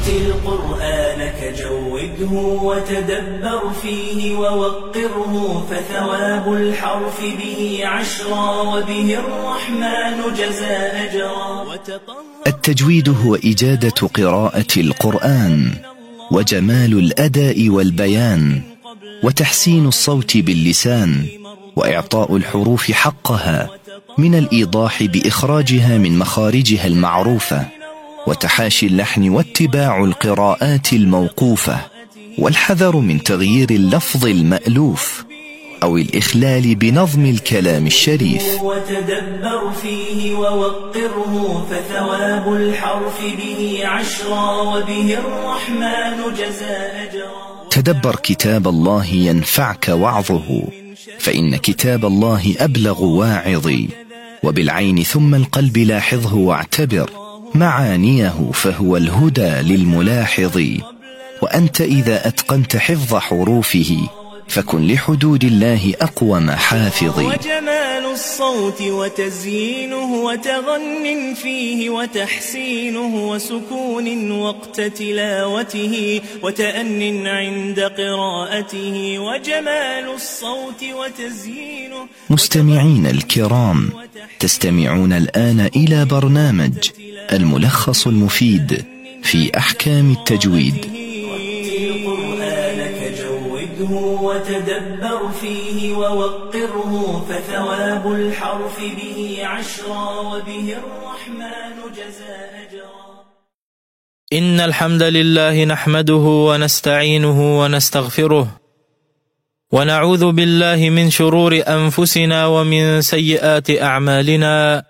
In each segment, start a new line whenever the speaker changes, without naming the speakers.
رتل قرآنك جوده وتدبر فيه ووقره فثواب الحرف به عشرا وبه الرحمن جزى أجرا.
التجويد هو إجادة قراءة القرآن وجمال الأداء والبيان وتحسين الصوت باللسان وإعطاء الحروف حقها من الإيضاح بإخراجها من مخارجها المعروفة. وتحاشي اللحن واتباع القراءات الموقوفة والحذر من تغيير اللفظ المألوف أو الإخلال بنظم الكلام الشريف.
وتدبر فيه ووقره فثواب الحرف به عشرا وبه الرحمن جزى أجرا.
تدبر كتاب الله ينفعك وعظه فإن كتاب الله أبلغ واعظ وبالعين ثم القلب لاحظه واعتبر معانيه فهو الهدى للملاحظ. وأنت إذا أتقنت حفظ حروفه فكن لحدود الله أقوم حافظ.
وجمال الصوت وتزيينه وتغن فيه وتحسينه وسكون وقت تلاوته وتأن عند قراءته. وجمال الصوت وتزيينه
مستمعين الكرام تستمعون الآن إلى برنامج الملخص المفيد في أحكام التجويد.
وتدبر فيه ووقره فثواب الحرف به عشرا وبه الرحمن أجرا
إن الحمد لله نحمده ونستعينه ونستغفره ونعوذ بالله من شرور أنفسنا ومن سيئات أعمالنا.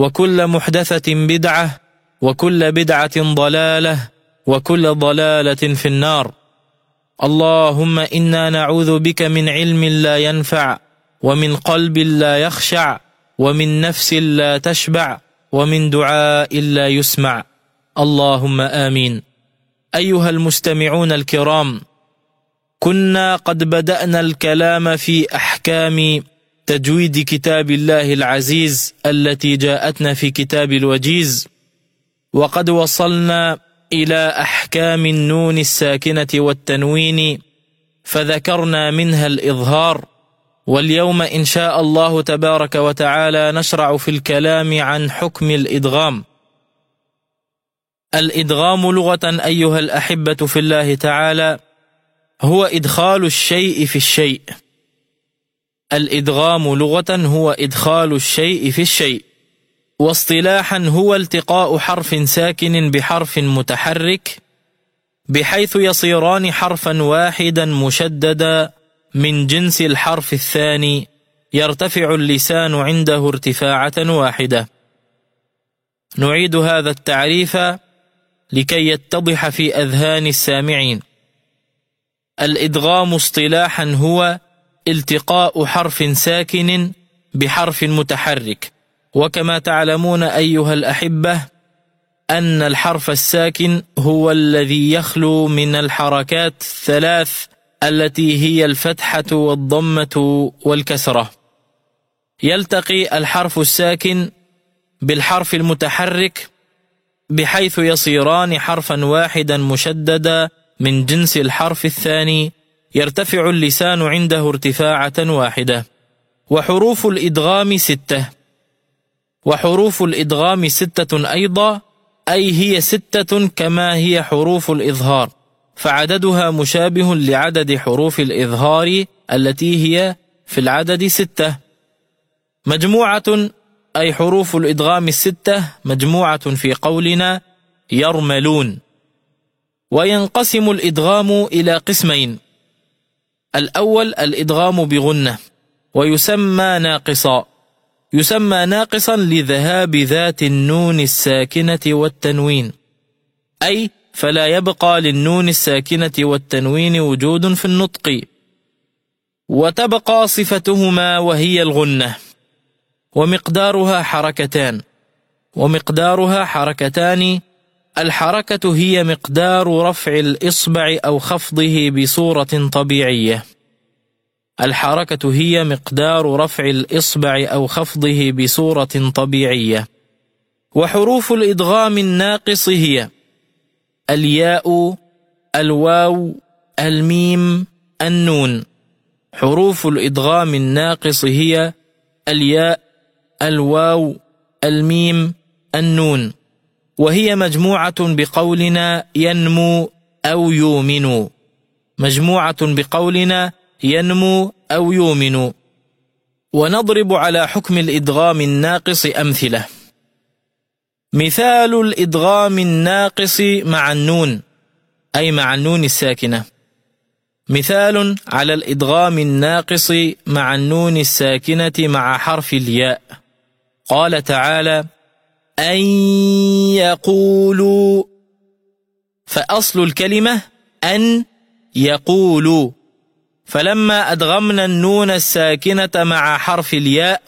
وكل محدثة بدعة وكل بدعة ضلالة وكل ضلالة في النار. اللهم إنا نعوذ بك من علم لا ينفع ومن قلب لا يخشع ومن نفس لا تشبع ومن دعاء لا يسمع. اللهم آمين. أيها المستمعون الكرام كنا قد بدأنا الكلام في أحكام تجويد كتاب الله العزيز التي جاءتنا في كتاب الوجيز. وقد وصلنا إلى أحكام النون الساكنة والتنوين فذكرنا منها الإظهار. واليوم إن شاء الله تبارك وتعالى نشرع في الكلام عن حكم الإدغام. الإدغام لغة أيها الأحبة في الله تعالى هو إدخال الشيء في الشيء. الإدغام لغة هو إدخال الشيء في الشيء واصطلاحا هو التقاء حرف ساكن بحرف متحرك بحيث يصيران حرفا واحدا مشددا من جنس الحرف الثاني يرتفع اللسان عنده ارتفاعة واحدة. نعيد هذا التعريف لكي يتضح في أذهان السامعين. الإدغام اصطلاحا هو التقاء حرف ساكن بحرف متحرك. وكما تعلمون أيها الأحبة أن الحرف الساكن هو الذي يخلو من الحركات ثلاث التي هي الفتحة والضمة والكسرة. يلتقي الحرف الساكن بالحرف المتحرك بحيث يصيران حرفا واحدا مشددا من جنس الحرف الثاني يرتفع اللسان عنده ارتفاعة واحدة. وحروف الإدغام ستة. وحروف الإدغام ستة أيضا أي هي ستة كما هي حروف الإظهار. فعددها مشابه لعدد حروف الإظهار التي هي في العدد ستة. مجموعة أي حروف الإدغام الستة مجموعة في قولنا يرملون. وينقسم الإدغام إلى قسمين. الأول الإدغام بغنة ويسمى ناقصا يسمى ناقصا لذهاب ذات النون الساكنة والتنوين أي فلا يبقى للنون الساكنة والتنوين وجود في النطق وتبقى صفتهما وهي الغنة ومقدارها حركتان ومقدارها حركتان الحركة هي مقدار رفع الإصبع أو خفضه بصورة طبيعية. الحركة هي مقدار رفع الإصبع أو خفضه بصورة طبيعية. وحروف الإدغام الناقص هي الياء الواو الميم النون. حروف الإدغام الناقص هي الياء الواو الميم النون. وهي مجموعة بقولنا ينمو أو يؤمن. مجموعة بقولنا ينمو أو يؤمن. ونضرب على حكم الإدغام الناقص أمثلة. مثال الإدغام الناقص مع النون أي مع النون الساكنة. مثال على الإدغام الناقص مع النون الساكنة مع حرف الياء. قال تعالى أن يقولوا فأصل الكلمة أن يقولوا. فلما أدغمنا النون الساكنة مع حرف الياء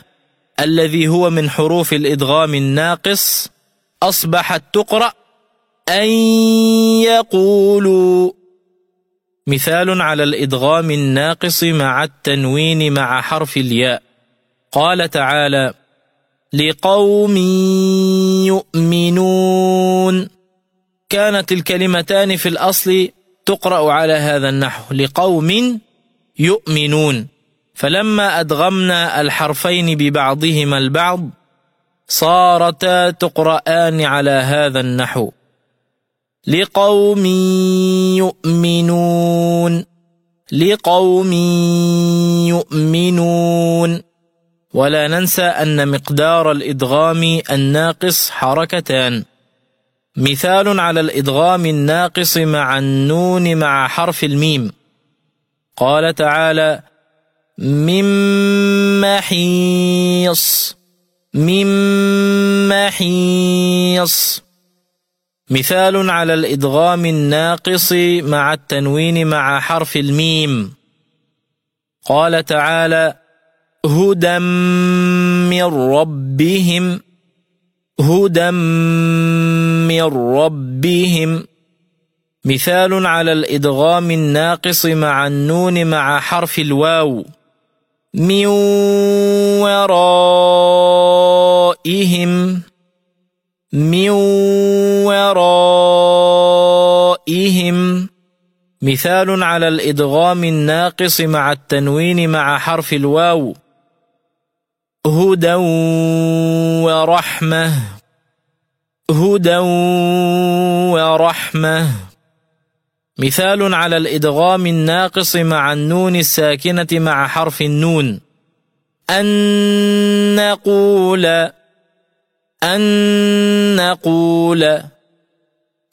الذي هو من حروف الإدغام الناقص أصبحت تقرأ أن يقولوا. مثال على الإدغام الناقص مع التنوين مع حرف الياء. قال تعالى لقوم يؤمنون. كانت الكلمتان في الأصل تقرأ على هذا النحو لقوم يؤمنون. فلما أدغمنا الحرفين ببعضهما البعض صارتا تقرآن على هذا النحو. لقوم يؤمنون. لقوم يؤمنون. ولا ننسى أن مقدار الإدغام الناقص حركتان. مثال على الإدغام الناقص مع النون مع حرف الميم. قال تعالى من محيص من محيص مثال على الإدغام الناقص مع التنوين مع حرف الميم. قال تعالى هدى من ربهم هدى من ربهم. مثال على الإدغام الناقص مع النون مع حرف الواو. من ورائهم من ورائهم. مثال على الإدغام الناقص مع التنوين مع حرف الواو. هدى ورحمة. هدى ورحمة. مثال على الإدغام الناقص مع النون الساكنة مع حرف النون. أن نقول أن نقول.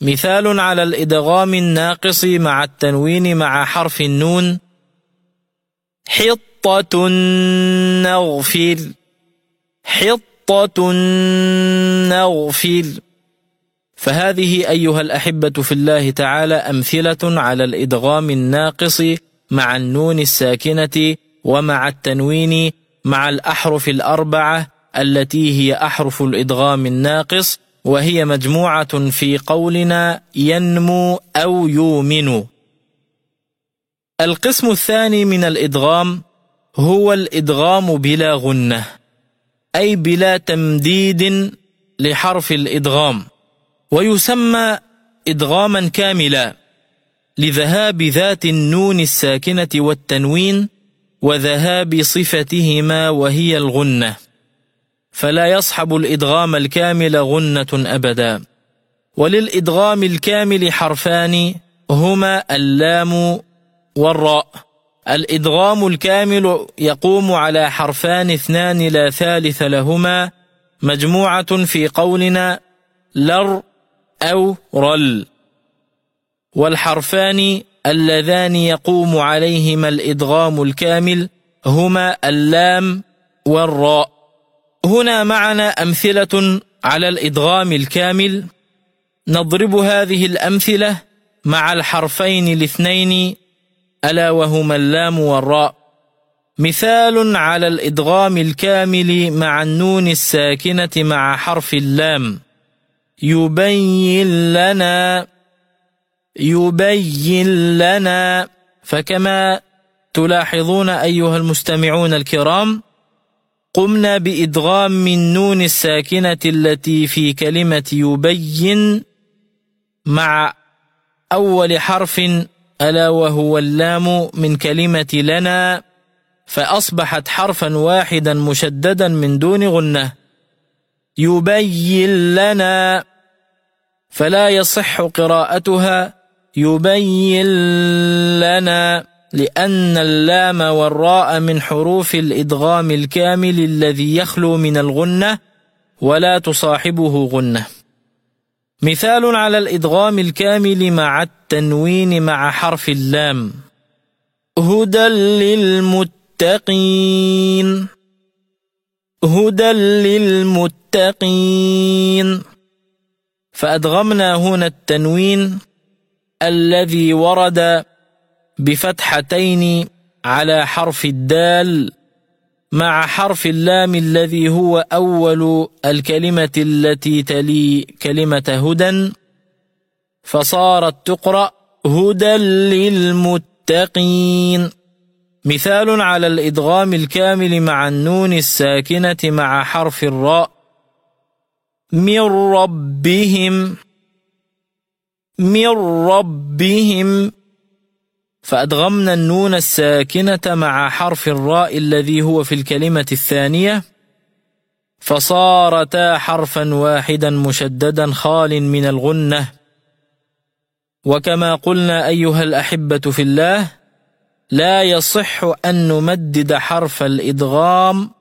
مثال على الإدغام الناقص مع التنوين مع حرف النون. حطة نغفر. حطة نغفر فهذه أيها الأحبة في الله تعالى أمثلة على الإدغام الناقص مع النون الساكنة ومع التنوين مع الأحرف الأربعة التي هي أحرف الإدغام الناقص وهي مجموعة في قولنا ينمو أو يؤمن القسم الثاني من الإدغام هو الإدغام بلا غنة. أي بلا تمديد لحرف الإدغام ويسمى إدغاما كاملا لذهاب ذات النون الساكنة والتنوين وذهاب صفتهما وهي الغنة. فلا يصحب الإدغام الكامل غنة أبدا. وللإدغام الكامل حرفان هما اللام والراء. الإدغام الكامل يقوم على حرفان اثنان لا ثالث لهما مجموعة في قولنا لر أو رل. والحرفان اللذان يقوم عليهما الإدغام الكامل هما اللام والراء. هنا معنا أمثلة على الإدغام الكامل. نضرب هذه الأمثلة مع الحرفين الاثنين ألا وهما اللام والراء. مثال على الإدغام الكامل مع النون الساكنة مع حرف اللام. يبين لنا يبين لنا. فكما تلاحظون أيها المستمعون الكرام قمنا بإدغام من نون الساكنة التي في كلمة يبين مع أول حرف ألا وهو اللام من كلمة لنا فأصبحت حرفا واحدا مشددا من دون غنة. يبين لنا فلا يصح قراءتها. يبين لنا لأن اللام والراء من حروف الإدغام الكامل الذي يخلو من الغنة ولا تصاحبه غنة. مثال على الإدغام الكامل مع التنوين مع حرف اللام. هدى للمتقين. هدى للمتقين. فأدغمنا هنا التنوين الذي ورد بفتحتين على حرف الدال مع حرف اللام الذي هو أول الكلمة التي تلي كلمة هدى فصارت تقرأ هدى للمتقين. مثال على الإدغام الكامل مع النون الساكنة مع حرف الراء. من ربهم من ربهم فأدغمنا النون الساكنة مع حرف الراء الذي هو في الكلمة الثانية فصارتا حرفا واحدا مشددا خال من الغنة. وكما قلنا أيها الأحبة في الله لا يصح أن نمدد حرف الإدغام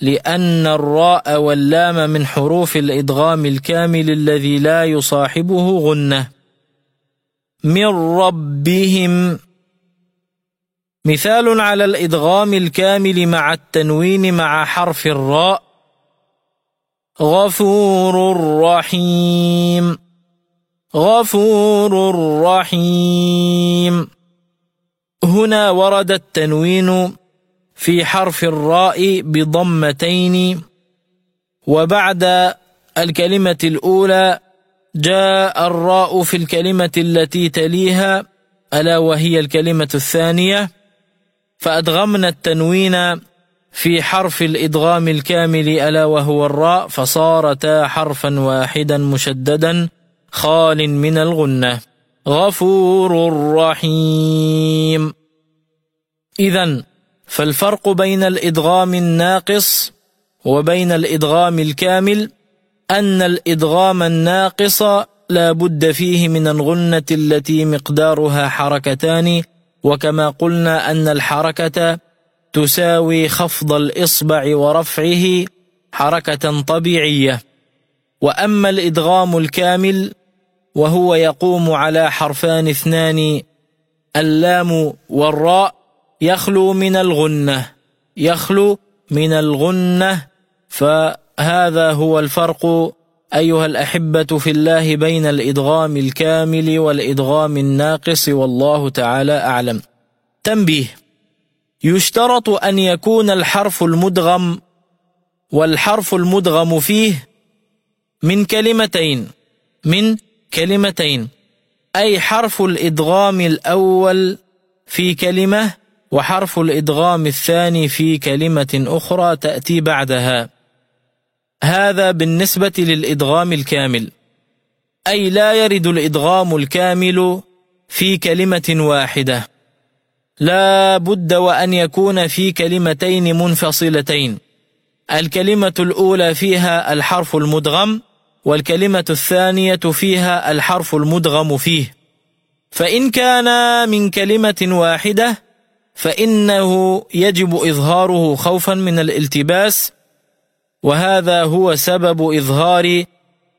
لأن الراء واللام من حروف الإدغام الكامل الذي لا يصاحبه غنة. من ربهم مثال على الإدغام الكامل مع التنوين مع حرف الراء. غفور رحيم. غفور رحيم. هنا ورد التنوين في حرف الراء بضمتين. وبعد الكلمة الأولى جاء الراء في الكلمة التي تليها ألا وهي الكلمة الثانية. فأدغمنا التنوين في حرف الإدغام الكامل ألا وهو الراء فصارتا حرفا واحدا مشددا خال من الغنة. غفور رحيم. إذا فالفرق بين الإدغام الناقص وبين الإدغام الكامل أن الإدغام الناقص لا بد فيه من الغنة التي مقدارها حركتان وكما قلنا أن الحركة تساوي خفض الإصبع ورفعه حركة طبيعية. وأما الإدغام الكامل وهو يقوم على حرفان اثنان اللام والراء يخلو من الغنة يخلو من الغنة فهذا هو الفرق أيها الأحبة في الله بين الإدغام الكامل والإدغام الناقص والله تعالى أعلم. تنبيه. يشترط أن يكون الحرف المدغم والحرف المدغم فيه من كلمتين من كلمتين. أي حرف الإدغام الأول في كلمة وحرف الإدغام الثاني في كلمة أخرى تأتي بعدها. هذا بالنسبة للإدغام الكامل. أي لا يرد الإدغام الكامل في كلمة واحدة. لا بد وأن يكون في كلمتين منفصلتين. الكلمة الأولى فيها الحرف المدغم والكلمة الثانية فيها الحرف المدغم فيه. فإن كان من كلمة واحدة فإنه يجب إظهاره خوفا من الالتباس وهذا هو سبب إظهار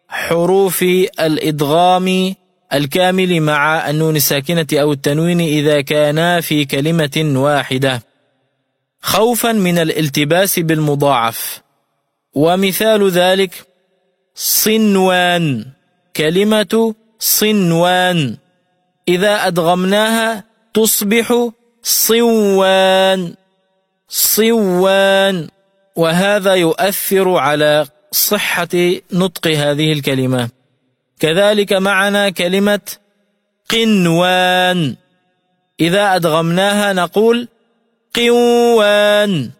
حروف الإدغام الكامل مع النون الساكنة أو التنوين إذا كانا في كلمة واحدة. خوفا من الالتباس بالمضاعف. ومثال ذلك صنوان. كلمة صنوان. إذا أدغمناها تصبح صوان. صوان. وهذا يؤثر على صحة نطق هذه الكلمة. كذلك معنا كلمة قنوان. إذا أدغمناها نقول قوان.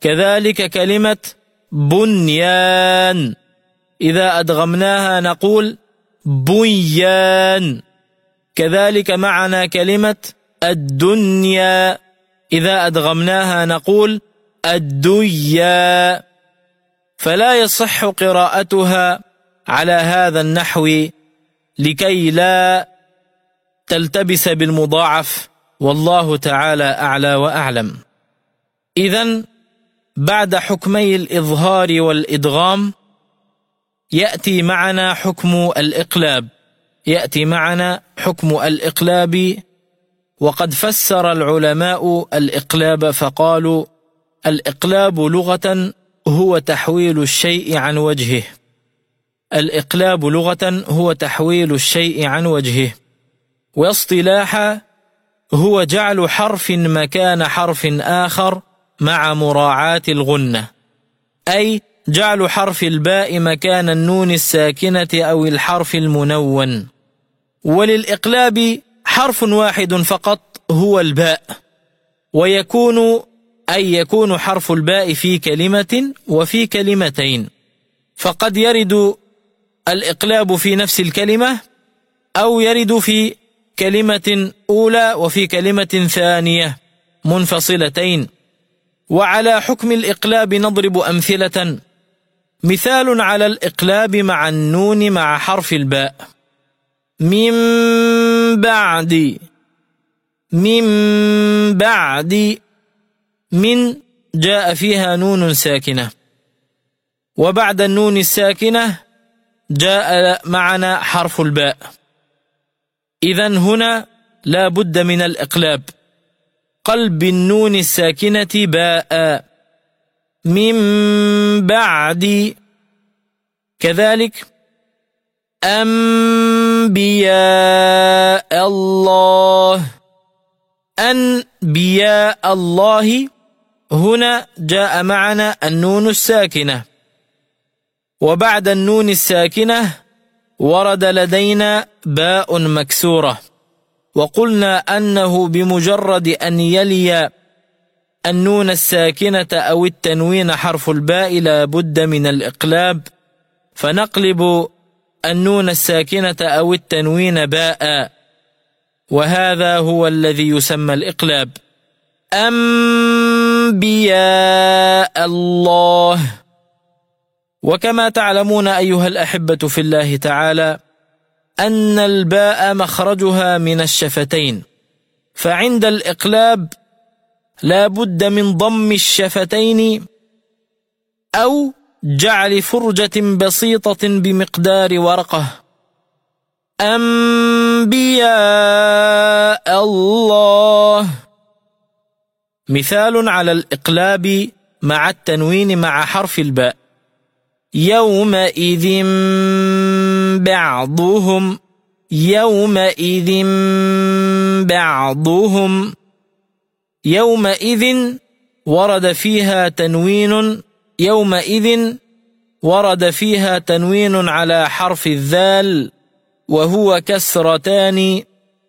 كذلك كلمة بنيان. إذا أدغمناها نقول بنيان كذلك معنا كلمة الدنيا. إذا أدغمناها نقول الديا فلا يصح قراءتها على هذا النحو لكي لا تلتبس بالمضاعف والله تعالى أعلى وأعلم. إذا بعد حكمي الإظهار والإدغام يأتي معنا حكم الإقلاب. يأتي معنا حكم الإقلاب وقد فسر العلماء الإقلاب فقالوا الإقلاب لغة هو تحويل الشيء عن وجهه. الإقلاب لغة هو تحويل الشيء عن وجهه. واصطلاحا هو جعل حرف مكان حرف آخر مع مراعاة الغنة. أي جعل حرف الباء مكان النون الساكنة أو الحرف المنون. وللإقلاب حرف واحد فقط هو الباء. ويكون أي يكون حرف الباء في كلمة وفي كلمتين. فقد يرد الإقلاب في نفس الكلمة أو يرد في كلمة أولى وفي كلمة ثانية منفصلتين. وعلى حكم الإقلاب نضرب أمثلة. مثال على الإقلاب مع النون مع حرف الباء. من بعد من بعد من جاء فيها نون ساكنة. وبعد النون الساكنة جاء معنا حرف الباء. إذا هنا لا بد من الإقلاب. قلب النون الساكنة باء. من بعد كذلك. أنبياء الله. أنبياء الله هنا جاء معنا النون الساكنة. وبعد النون الساكنة ورد لدينا باء مكسورة. وقلنا أنه بمجرد أن يلي النون الساكنة أو التنوين حرف الباء لا بد من الإقلاب فنقلب النون الساكنة أو التنوين باء. وهذا هو الذي يسمى الإقلاب. أنبياء الله. وكما تعلمون أيها الأحبة في الله تعالى أن الباء مخرجها من الشفتين. فعند الإقلاب لا بد من ضم الشفتين أو جعل فرجة بسيطة بمقدار ورقة. أنبياء الله. مثال على الإقلاب مع التنوين مع حرف الباء. يومئذ بعضهم يومئذ بعضهم. يومئذ ورد فيها تنوين يومئذ ورد فيها تنوين على حرف الذال وهو كسرتان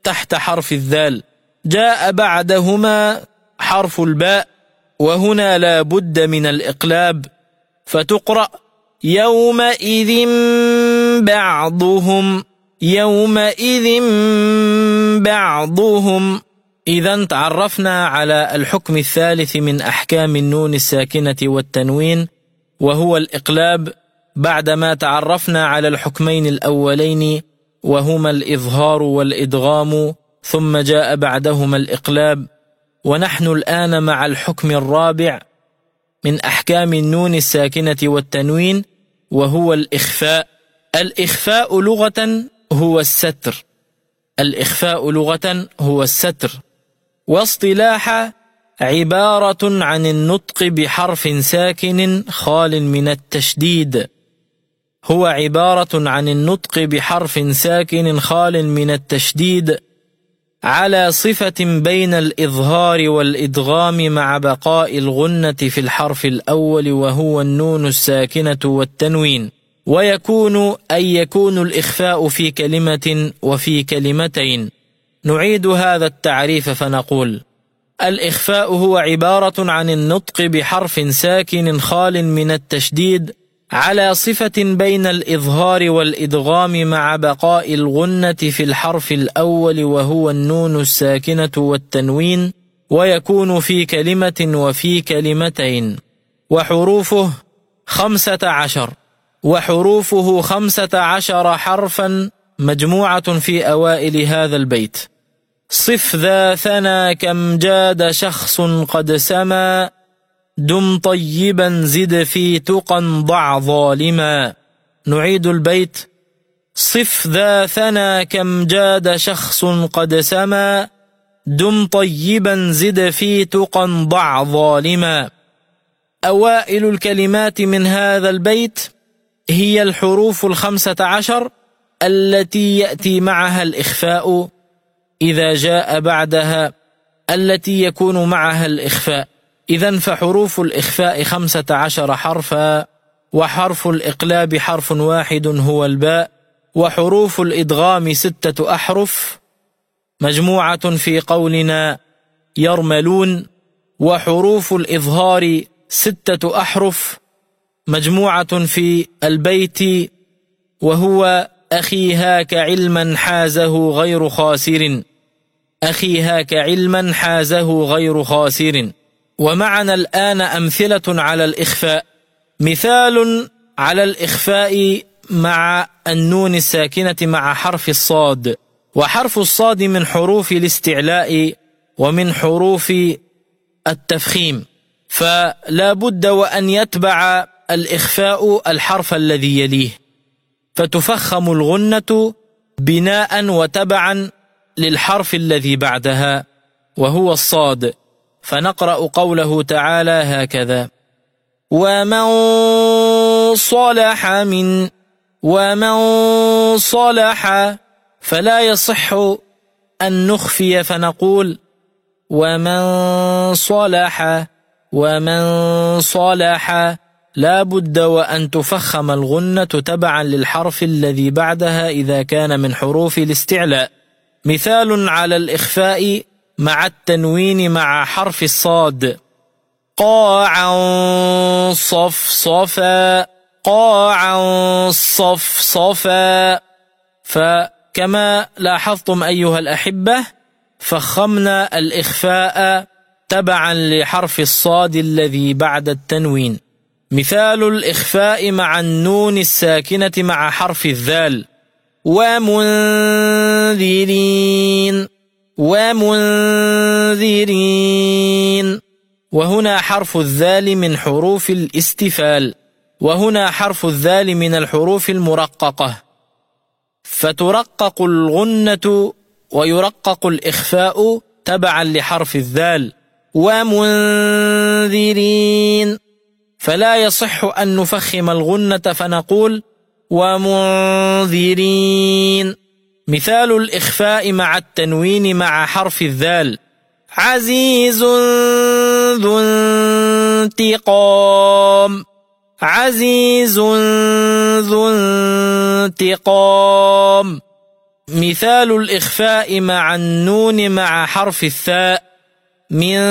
تحت حرف الذال. جاء بعدهما حرف الباء وهنا لا بد من الإقلاب. فتقرأ يومئذ بعضهم يومئذ بعضهم. إذا تعرفنا على الحكم الثالث من أحكام النون الساكنة والتنوين وهو الإقلاب. بعدما تعرفنا على الحكمين الأولين وهما الإظهار والإدغام ثم جاء بعدهما الإقلاب. ونحن الآن مع الحكم الرابع من أحكام النون الساكنة والتنوين وهو الإخفاء. الإخفاء لغة هو الستر. الإخفاء لغة هو الستر. واصطلاح عبارة عن النطق بحرف ساكن خال من التشديد. هو عبارة عن النطق بحرف ساكن خال من التشديد. على صفة بين الإظهار والإدغام مع بقاء الغنة في الحرف الأول وهو النون الساكنة والتنوين. ويكون أن يكون الإخفاء في كلمة وفي كلمتين. نعيد هذا التعريف فنقول الإخفاء هو عبارة عن النطق بحرف ساكن خال من التشديد على صفة بين الإظهار والإدغام مع بقاء الغنة في الحرف الأول وهو النون الساكنة والتنوين ويكون في كلمة وفي كلمتين. وحروفه خمسة عشر. وحروفه خمسة عشر حرفا مجموعة في أوائل هذا البيت. صف ذا ثنا كم جاد شخص قد سما دم طيبا زد في تقى ضع ظالما. نعيد البيت. صف ذا ثنا كم جاد شخص قد سما. دم طيبا زد في تقى ضع ظالما. أوائل الكلمات من هذا البيت هي الحروف الخمسة عشر التي يأتي معها الإخفاء. إذا جاء بعدها التي يكون معها الإخفاء. إذا فحروف الإخفاء خمسة عشر حرفا وحرف الإقلاب حرف واحد هو الباء وحروف الإدغام ستة أحرف. مجموعة في قولنا يرملون وحروف الإظهار ستة أحرف. مجموعة في البيت وهو أخي هاك علما حازه غير خاسر. أخي هاك علما حازه غير خاسر. ومعنا الآن أمثلة على الإخفاء. مثال على الإخفاء مع النون الساكنة مع حرف الصاد. وحرف الصاد من حروف الاستعلاء ومن حروف التفخيم. فلا بد وأن يتبع الإخفاء الحرف الذي يليه. فتفخم الغنة بناء وتبعا للحرف الذي بعدها وهو الصاد. فنقرأ قوله تعالى هكذا. ومن صلح من ومن صلح فلا يصح أن نخفي فنقول ومن صلح ومن صلح لا بد وأن تفخم الغنة تبعا للحرف الذي بعدها إذا كان من حروف الاستعلاء. مثال على الإخفاء مع التنوين مع حرف الصاد. قاعا صف صفا قاعا صف صفا فكما لاحظتم أيها الأحبة فخمنا الإخفاء تبعا لحرف الصاد الذي بعد التنوين. مثال الإخفاء مع النون الساكنة مع حرف الذال. ومنذرين. ومنذرين. وهنا حرف الذال من حروف الاستفال. وهنا حرف الذال من الحروف المرققة. فترقق الغنة ويرقق الإخفاء تبعا لحرف الذال. ومنذرين. فلا يصح أن نفخم الغنة فنقول ومنذرين. مثال الإخفاء مع التنوين مع حرف الذال. عزيز ذو انتقام. عزيز ذو انتقام. مثال الإخفاء مع النون مع حرف الثاء. من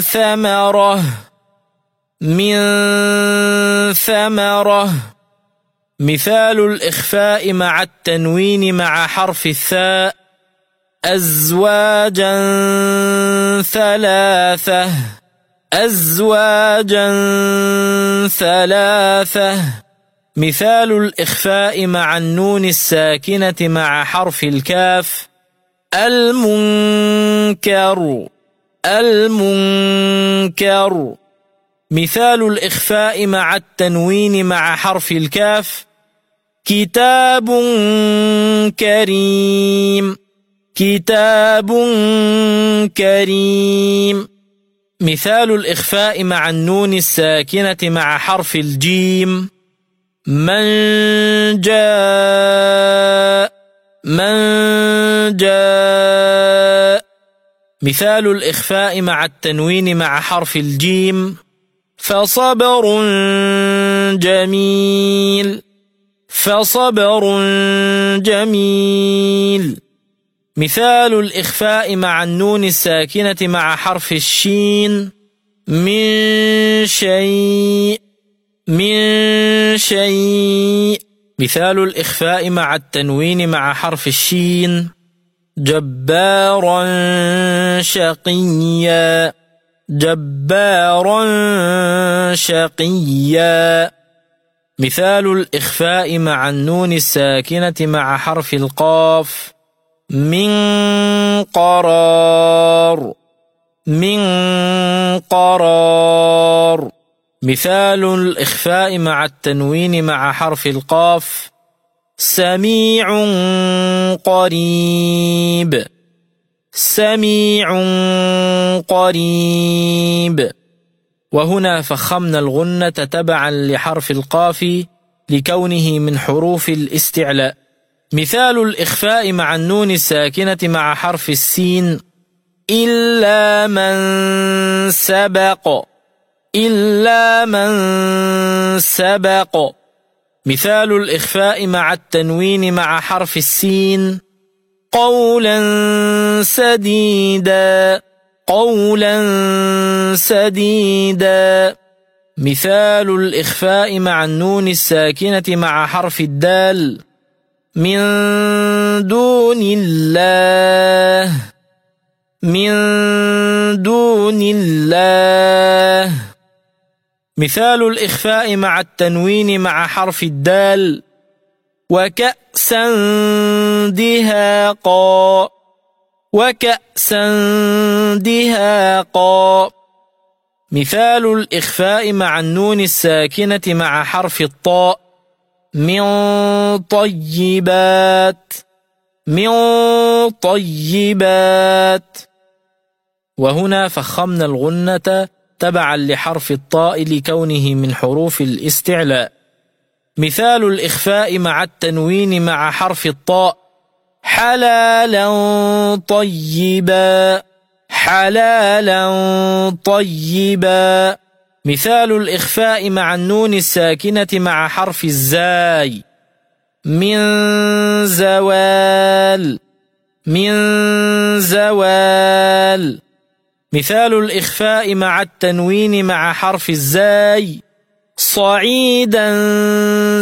ثمرة. من ثمرة. مثال الإخفاء مع التنوين مع حرف الثاء أزواجا ثلاثة. أزواجا ثلاثة. مثال الإخفاء مع النون الساكنة مع حرف الكاف المنكر. المنكر. مثال الإخفاء مع التنوين مع حرف الكاف كتاب كريم. كتاب كريم. مثال الإخفاء مع النون الساكنة مع حرف الجيم. من جاء. من جاء. مثال الإخفاء مع التنوين مع حرف الجيم. فصبر جميل. فصبر جميل. مثال الإخفاء مع النون الساكنة مع حرف الشين. من شيء من شيء. مثال الإخفاء مع التنوين مع حرف الشين. جبارا شقيا. جبارا شقيا. مثال الإخفاء مع النون الساكنة مع حرف القاف. من قرار. من قرار. مثال الإخفاء مع التنوين مع حرف القاف. سميع قريب. سميع قريب. وهنا فخمنا الغنة تبعا لحرف القاف لكونه من حروف الاستعلاء. مثال الإخفاء مع النون الساكنة مع حرف السين. إلا من سبق. إلا من سبق. مثال الإخفاء مع التنوين مع حرف السين. قولا سديدا. قولا سديدا. مثال الإخفاء مع النون الساكنة مع حرف الدال من دون الله. من دون الله. مثال الإخفاء مع التنوين مع حرف الدال. وكأسا دهاقا. وكأسا دهاقا. مثال الإخفاء مع النون الساكنة مع حرف الطاء. من طيبات. من طيبات. وهنا فخمنا الغنة تبعا لحرف الطاء لكونه من حروف الاستعلاء. مثال الإخفاء مع التنوين مع حرف الطاء. حلالا طيبا حلالا طيبا. مثال الإخفاء مع النون الساكنة مع حرف الزاي. من زوال من زوال. مثال الإخفاء مع التنوين مع حرف الزاي. صعيدا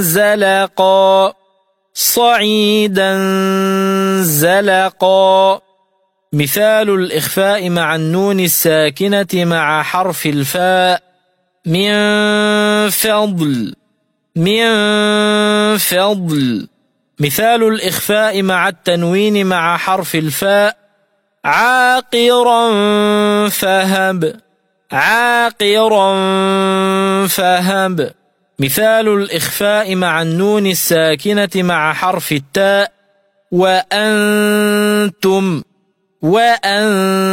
زلقا صعيدا زلقا. مثال الإخفاء مع النون الساكنة مع حرف الفاء. من فضل من فضل. مثال الإخفاء مع التنوين مع حرف الفاء. عاقرا فهب عاقرا فهب. مثال الإخفاء مع النون الساكنة مع حرف التاء وأنتم وأنتم.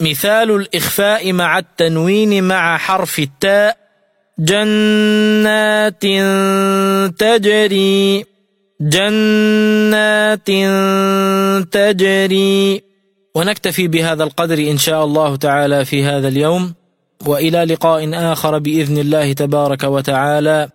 مثال الإخفاء مع التنوين مع حرف التاء جنات تجري. جنات تجري. ونكتفي بهذا القدر إن شاء الله تعالى في هذا اليوم. وإلى لقاء آخر بإذن الله تبارك وتعالى.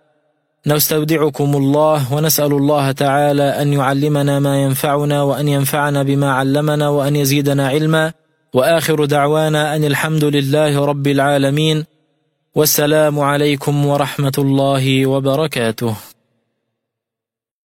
نستودعكم الله ونسأل الله تعالى أن يعلمنا ما ينفعنا وأن ينفعنا بما علمنا وأن يزيدنا علما. وآخر دعوانا أن الحمد لله رب العالمين. والسلام عليكم ورحمة الله وبركاته.